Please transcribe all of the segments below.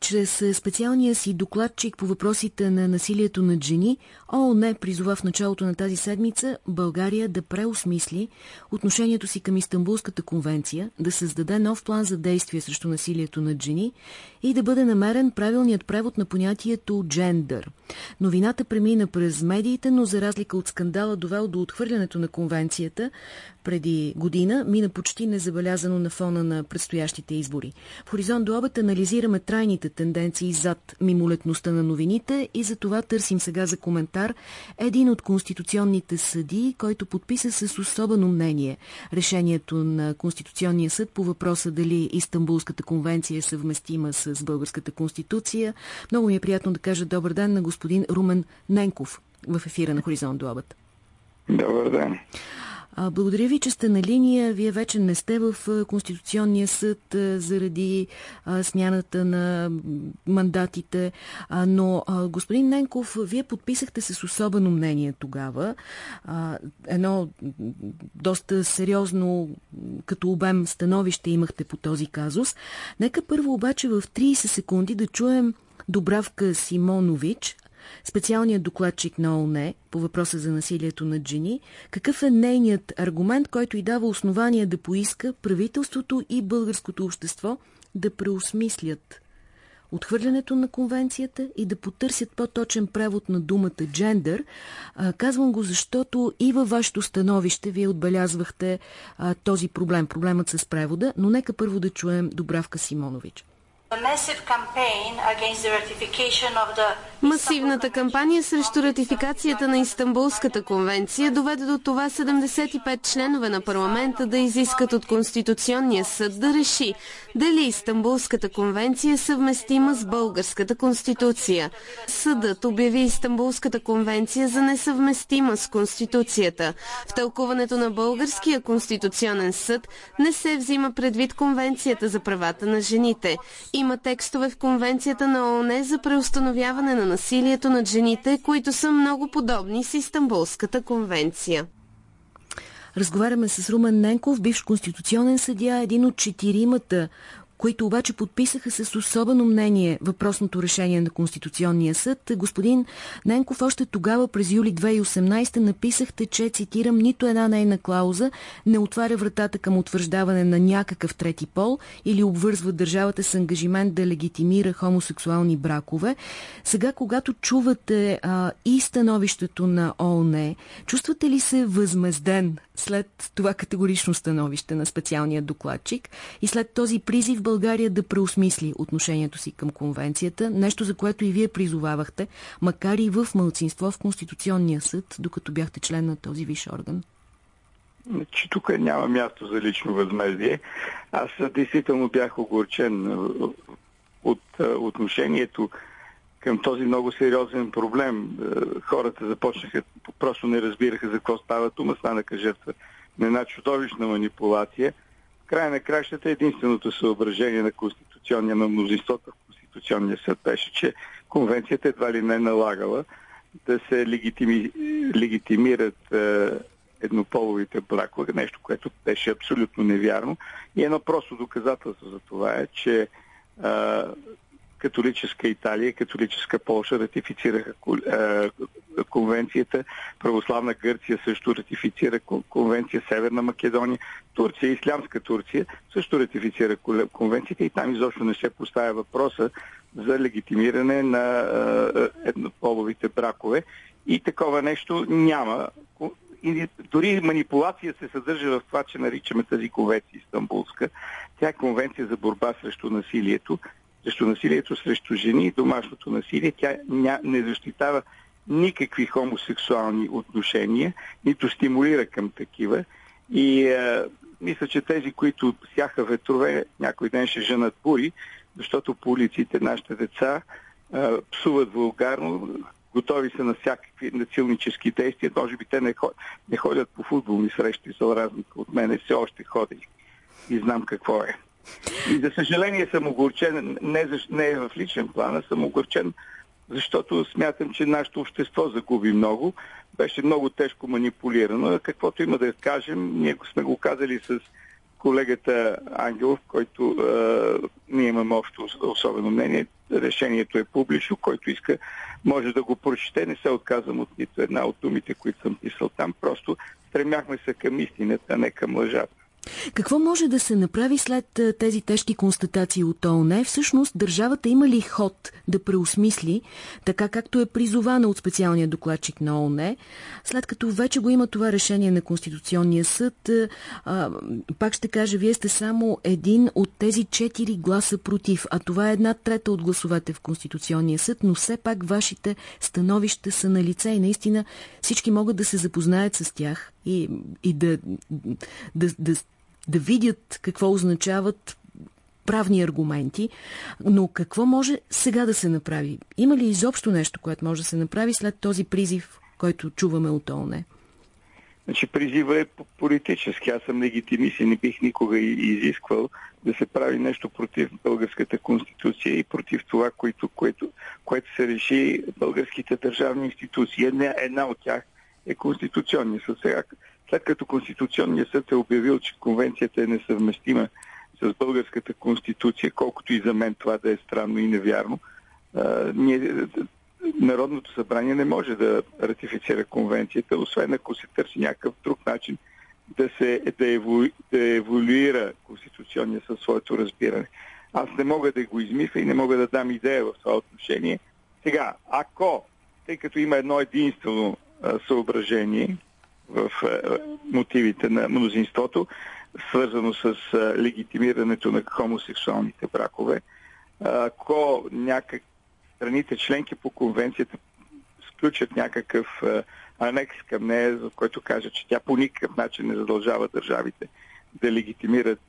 Чрез специалния си докладчик по въпросите на насилието над жени, ООН призова в началото на тази седмица България да преосмисли отношението си към Истанбулската конвенция, да създаде нов план за действие срещу насилието над жени и да бъде намерен правилният превод на понятието джендър. Новината премина през медиите, но за разлика от скандала довел до отхвърлянето на конвенцията преди година, мина почти незабелязано на фона на предстоящите избори. В Хоризонт до обед анализираме трайните тенденции зад мимолетността на новините и за това търсим сега за коментар един от конституционните съди, който подписа с особено мнение решението на Конституционния съд по въпроса дали Истанбулската конвенция е съвместима с Българската конституция. Много ми е приятно да кажа добър ден на господин Румен Ненков в ефира на Хоризонт. Добър ден. Благодаря ви, че сте на линия. Вие вече не сте в Конституционния съд заради а, смяната на мандатите, но господин Ненков, вие подписахте с особено мнение тогава. Едно доста сериозно като обем становище имахте по този казус. Нека първо обаче в 30 секунди да чуем Добравка Симонович, специалният докладчик на ООН по въпроса за насилието над жени, какъв е нейният аргумент, който и дава основание да поиска правителството и българското общество да преосмислят отхвърлянето на конвенцията и да потърсят по-точен превод на думата джендър. Казвам го, защото и във вашето становище вие отбелязвахте а, този проблем, проблемът с превода, но нека първо да чуем Добравка Симонович. Масивната кампания срещу ратификацията на Истанбулската конвенция доведе до това 75 членове на парламента да изискат от Конституционния съд да реши дали Истанбулската конвенция е съвместима с Българската конституция. Съдът обяви Истанбулската конвенция за несъвместима с Конституцията. В тълкуването на Българския конституционен съд не се взима предвид Конвенцията за правата на жените. Има текстове в Конвенцията на ООН за преустановяване на насилието над жените, които са много подобни с Истанбулската конвенция. Разговаряме с Румен Ненков, бивш конституционен съдия, един от четиримата които обаче подписаха с особено мнение въпросното решение на Конституционния съд. Господин Ненков, още тогава през юли 2018 написахте, че, цитирам, нито една нейна клауза не отваря вратата към утвърждаване на някакъв трети пол или обвързва държавата с ангажимент да легитимира хомосексуални бракове. Сега, когато чувате а, и становището на ООН, чувствате ли се възмезден след това категорично становище на специалния докладчик и след този призив България да преосмисли отношението си към конвенцията, нещо за което и вие призовавахте, макар и в мълцинство в Конституционния съд, докато бяхте член на този виш орган? Че тук няма място за лично възмездие. Аз действително бях огорчен от отношението към този много сериозен проблем. Хората започнаха, просто не разбираха за какво става дума, станаха жертва на една чудовищна манипулация – края на кращата единственото съображение на Конституционния на мнозинството в Конституционния съд беше, че конвенцията едва ли не налагала да се легитими, легитимират е, еднополовите бракове, нещо, което беше абсолютно невярно. И едно просто доказателство за това е, че е, католическа Италия католическа Полша ратифицираха конвенцията, православна Гърция също ратифицира конвенция, Северна Македония, Турция, Ислямска Турция също ратифицира конвенцията и там изобщо не се поставя въпроса за легитимиране на еднополовите бракове. И такова нещо няма. И дори манипулация се съдържа в това, че наричаме тази конвенция Истанбулска. Тя е конвенция за борба срещу насилието срещу насилието срещу жени и домашното насилие. Тя не защитава никакви хомосексуални отношения, нито стимулира към такива. И а, мисля, че тези, които сяха ветрове, някой ден ще женат бури, защото по улиците нашите деца а, псуват вулгарно, готови са на всякакви насилнически действия. Може би те не ходят, не ходят по футболни срещи, за разлика от мене, все още ходят и знам какво е. И за съжаление съм огорчен, не, за, не в личен план, а съм огорчен, защото смятам, че нашето общество загуби много. Беше много тежко манипулирано. Каквото има да кажем, ние сме го казали с колегата Ангелов, който а, ние имаме общо особено мнение. Решението е публично, който иска може да го прочете. Не се отказвам от нито една от думите, които съм писал там. Просто стремяхме се към истината, не към лъжата. Какво може да се направи след тези тежки констатации от ООН? Всъщност, държавата има ли ход да преосмисли, така както е призована от специалния докладчик на ООН, след като вече го има това решение на Конституционния съд? А, пак ще кажа, вие сте само един от тези четири гласа против, а това е една трета от гласовете в Конституционния съд, но все пак вашите становища са на лице и наистина всички могат да се запознаят с тях и, и да, да, да да видят какво означават правни аргументи, но какво може сега да се направи? Има ли изобщо нещо, което може да се направи след този призив, който чуваме от ООН? Значи призива е политически. Аз съм легитимист и не бих никога изисквал да се прави нещо против българската конституция и против това, което, което, което се реши българските държавни институции. Една, една от тях е Конституционния съд. Сега след като Конституционният съд е обявил, че конвенцията е несъвместима с българската конституция, колкото и за мен това да е странно и невярно, ние, Народното събрание не може да ратифицира конвенцията, освен ако се търси някакъв друг начин да, се, да, еволю, да еволюира Конституционния със своето разбиране. Аз не мога да го измисля и не мога да дам идея в това отношение. Сега, ако, тъй като има едно единствено а, съображение, в е, мотивите на мнозинството, свързано с е, легитимирането на хомосексуалните бракове. Ако някак страните членки по конвенцията сключат някакъв е, анекс към нея, за който каже, че тя по никакъв начин не задължава държавите да легитимират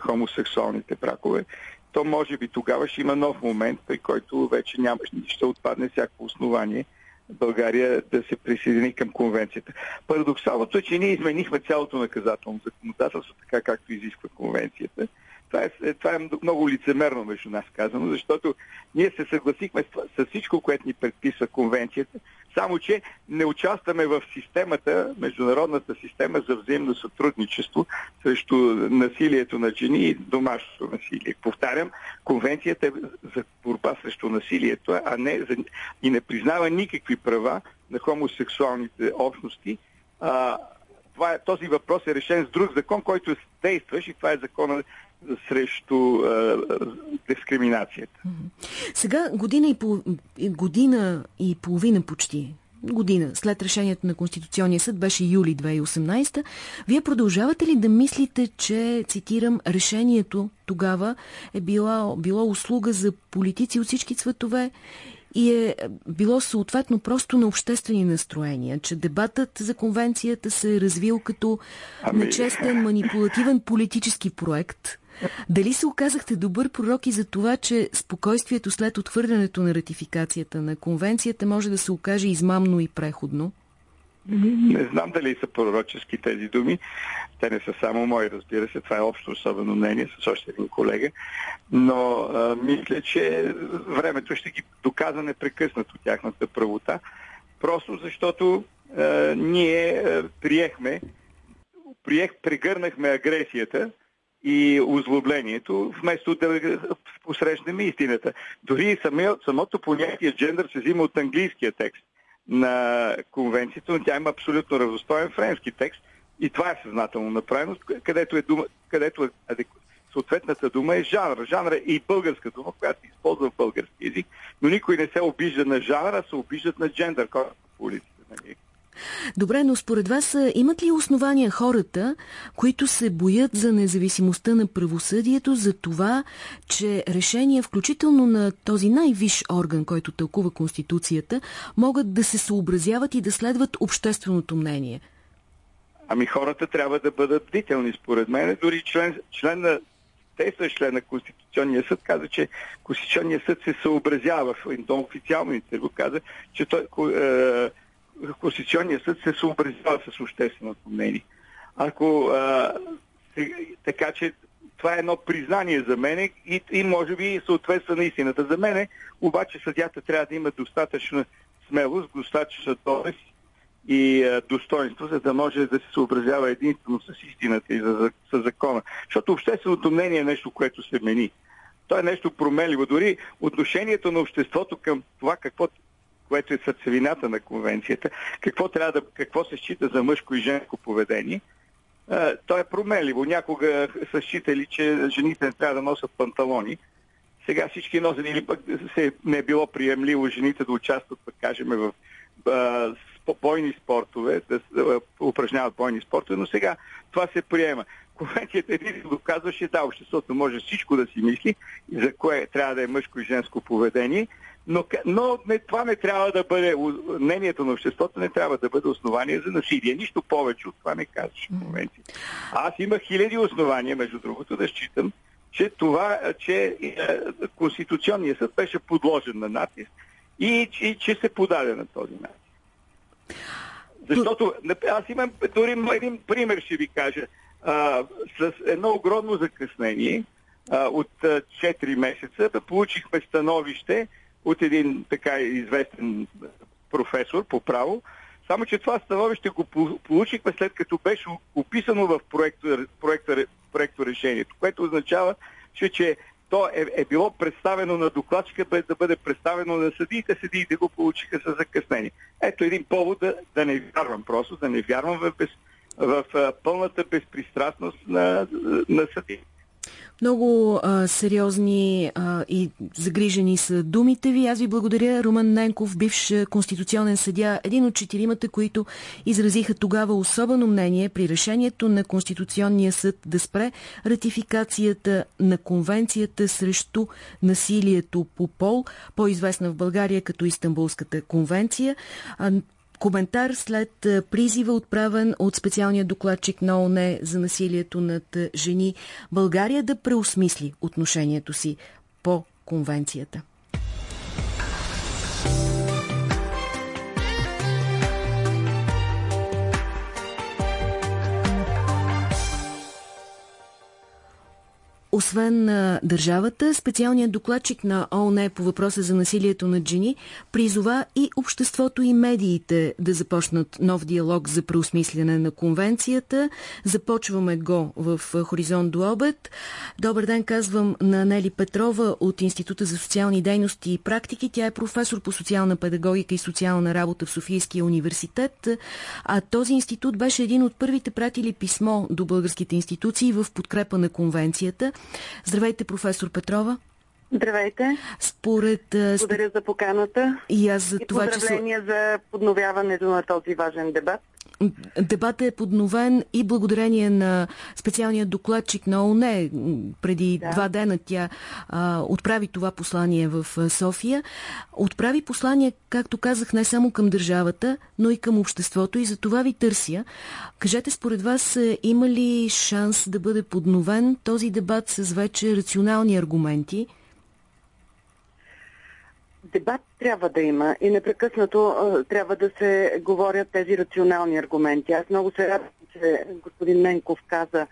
хомосексуалните бракове, то може би тогава ще има нов момент, при който вече няма, ще отпадне всяко основание България да се присъедини към конвенцията. Парадоксалното е, че ние изменихме цялото наказателно законодателство, така както изисква конвенцията. Това е, това е много лицемерно между нас казано, защото ние се съгласихме с, с всичко, което ни предписва конвенцията, само че не участваме в системата, международната система за взаимно сътрудничество срещу насилието на жени и домашното насилие. Повтарям, конвенцията е за борба срещу насилието, а не за, и не признава никакви права на хомосексуалните общности. А, това е, този въпрос е решен с друг закон, който е действащ и това е закона срещу а, дискриминацията. Сега година и, пол... година и половина почти година след решението на Конституционния съд, беше юли 2018, вие продължавате ли да мислите, че, цитирам, решението тогава е било, било услуга за политици от всички цветове и е било съответно просто на обществени настроения, че дебатът за конвенцията се е развил като ами... нечестен, манипулативен политически проект, дали се оказахте добър пророк и за това, че спокойствието след отхвърлянето на ратификацията на конвенцията може да се окаже измамно и преходно? Не знам дали са пророчески тези думи. Те не са само мои, разбира се. Това е общо особено мнение с още един колега. Но а, мисля, че времето ще ги доказа непрекъснато тяхната правота. Просто защото а, ние а, приехме, приех, прегърнахме агресията и озлоблението, вместо да посрещнем истината. Дори самото понятие джендър се взима от английския текст на конвенцията, но тя има абсолютно равностоен френски текст и това е съзнателно направено, където, е дума, където е съответната дума е жанр. Жанр е и българска дума, която се използва в български язик, но никой не се обижда на жанра, се обиждат на джендър, който по улиците. Нали? Добре, но според вас имат ли основания хората, които се боят за независимостта на правосъдието, за това, че решения, включително на този най-виш орган, който тълкува Конституцията, могат да се съобразяват и да следват общественото мнение? Ами хората трябва да бъдат бдителни, според мен. Дори член, член на действащ член на Конституционния съд каза, че Конституционния съд се съобразява в официално интервю, каза, че той, е, Конституционният съд се съобразява с общественото мнение. Ако а, така че това е едно признание за мене и, и може би съответства на истината. За мене обаче съдята трябва да има достатъчна смелост, достатъчна доблест и достоинство, за да може да се съобразява единствено с истината и с закона. Защото общественото мнение е нещо, което се мени. То е нещо променливо. Дори отношението на обществото към това, какво, което е сърцевината на конвенцията, какво, трябва да, какво се счита за мъжко и женско поведение, то е променливо. Някога са считали, че жените не трябва да носят панталони. Сега всички носят или пък се, не е било приемливо жените да участват, пък кажем, в бойни спортове, да упражняват бойни спортове, но сега това се приема. Конвенцията единствено доказваше, да, обществото може всичко да си мисли, за кое трябва да е мъжко и женско поведение, но, но не, това не трябва да бъде, мнението на обществото не трябва да бъде основание за насилие. Нищо повече от това не казваше конвенцията. Аз имах хиляди основания, между другото, да считам, че това, че е, Конституционният съд беше подложен на натиск и, и че се подаде на този натиск. Защото аз имам дори един пример, ще ви кажа. А, с едно огромно закъснение а, от а, 4 месеца да получихме становище от един така известен професор по право, само че това становище го получихме след като беше описано в проекто, проекто, проекто решението, което означава, че, че то е, е било представено на докладчика, без да бъде представено на съдиите. Съдиите го получиха с закъснение. Ето един повод да, да не вярвам просто, да не вярвам в, без, в, пълната безпристрастност на, на съдиите. Много а, сериозни а, и загрижени са думите ви. Аз ви благодаря, Роман Ненков, бивш конституционен съдя, един от четиримата, които изразиха тогава особено мнение при решението на Конституционния съд да спре ратификацията на конвенцията срещу насилието по пол, по-известна в България като Истанбулската конвенция коментар след призива отправен от специалния докладчик на ОНЕ за насилието над жени България да преосмисли отношението си по конвенцията. Освен на държавата, специалният докладчик на ООН по въпроса за насилието над жени призова и обществото и медиите да започнат нов диалог за преосмислене на конвенцията. Започваме го в Хоризонт до обед. Добър ден, казвам на Нели Петрова от Института за социални дейности и практики. Тя е професор по социална педагогика и социална работа в Софийския университет. А този институт беше един от първите пратили писмо до българските институции в подкрепа на конвенцията. Здравейте, професор Петрова. Здравейте. Според... Благодаря за поканата. И аз за и това, че... за подновяването на този важен дебат. Дебатът е подновен и благодарение на специалния докладчик на ОНЕ. Преди да. два дена тя а, отправи това послание в София. Отправи послание, както казах, не само към държавата, но и към обществото и за това ви търся. Кажете, според вас има ли шанс да бъде подновен този дебат с вече рационални аргументи? Дебат трябва да има и непрекъснато а, трябва да се говорят тези рационални аргументи. Аз много се радвам, че господин Менков каза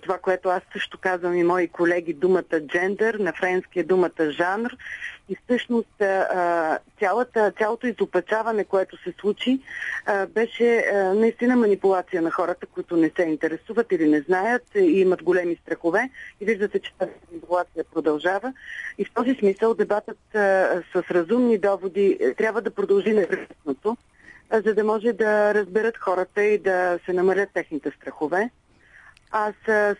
това, което аз също казвам и мои колеги, думата джендър, на френски е думата жанр. И всъщност цялата, цялото изопачаване, което се случи, беше наистина манипулация на хората, които не се интересуват или не знаят и имат големи страхове. И виждате, че тази манипулация продължава. И в този смисъл дебатът с разумни доводи е, трябва да продължи непрекъснато, за да може да разберат хората и да се намалят техните страхове. Аз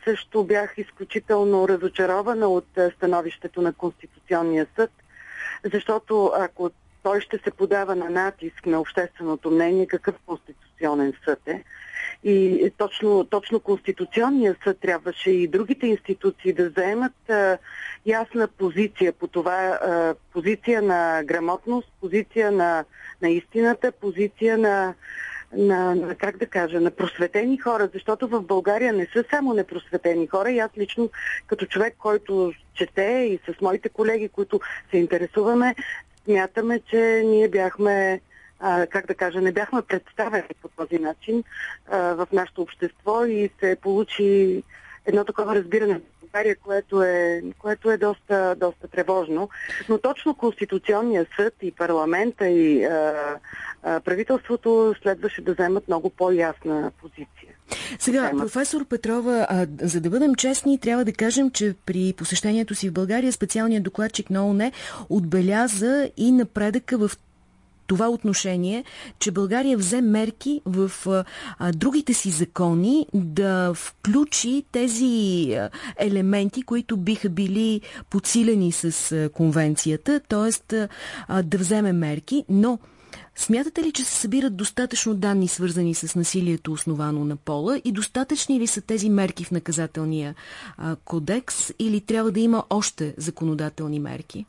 също бях изключително разочарована от становището на Конституционния съд, защото ако той ще се подава на натиск на общественото мнение, какъв конституционен съд е. И точно, точно Конституционния съд трябваше и другите институции да заемат а, ясна позиция по това, а, позиция на грамотност, позиция на, на истината, позиция на, на, на, как да кажа, на просветени хора, защото в България не са само непросветени хора и аз лично като човек, който чете и с моите колеги, които се интересуваме, смятаме, че ние бяхме а, как да кажа, не бяхме представени по този начин а, в нашето общество и се получи едно такова разбиране България, което е, което е доста, доста тревожно. Но точно Конституционния съд и парламента и а, а, правителството следваше да вземат много по-ясна позиция. Сега, професор Петрова, а, за да бъдем честни, трябва да кажем, че при посещението си в България специалният докладчик на ОНЕ отбеляза и напредъка в това отношение, че България взе мерки в а, другите си закони да включи тези а, елементи, които биха били подсилени с а, конвенцията, т.е. да вземе мерки, но Смятате ли, че се събират достатъчно данни, свързани с насилието, основано на пола и достатъчни ли са тези мерки в наказателния а, кодекс или трябва да има още законодателни мерки?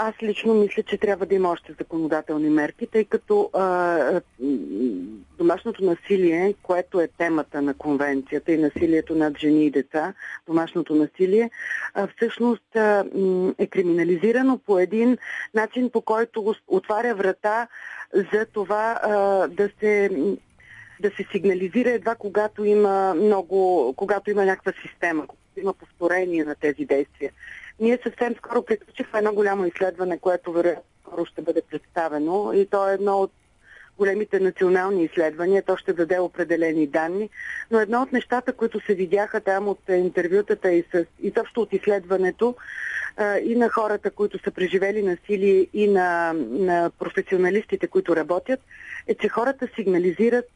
Аз лично мисля, че трябва да има още законодателни мерки, тъй като а, домашното насилие, което е темата на конвенцията и насилието над жени и деца, домашното насилие, а, всъщност а, е криминализирано по един начин, по който отваря врата за това а, да се да се сигнализира едва когато има много, когато има някаква система, когато има повторение на тези действия. Ние съвсем скоро приключихме едно голямо изследване, което вероятно ще бъде представено и то е едно от големите национални изследвания, то ще даде определени данни, но едно от нещата, които се видяха там от интервютата и, с, и също от изследването и на хората, които са преживели насилие и на, на професионалистите, които работят, е, че хората сигнализират,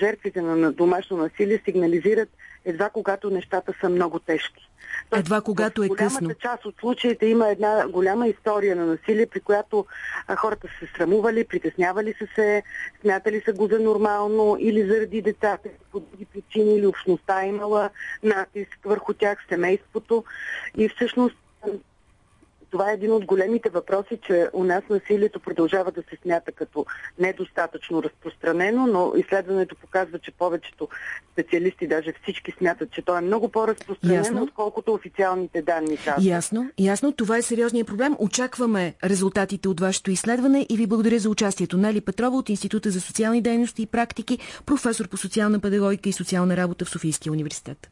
жертвите на домашно насилие сигнализират едва когато нещата са много тежки. Тоест, едва когато е късно. В голямата част от случаите има една голяма история на насилие, при която а, хората са се срамували, притеснявали са се, смятали са го за нормално или заради децата, по други причини, или общността е имала натиск върху тях, семейството. И всъщност това е един от големите въпроси, че у нас насилието продължава да се смята като недостатъчно разпространено, но изследването показва, че повечето специалисти, даже всички смятат, че то е много по-разпространено, отколкото официалните данни казват. Ясно, ясно. Това е сериозният проблем. Очакваме резултатите от вашето изследване и ви благодаря за участието. Нали Петрова от Института за социални дейности и практики, професор по социална педагогика и социална работа в Софийския университет.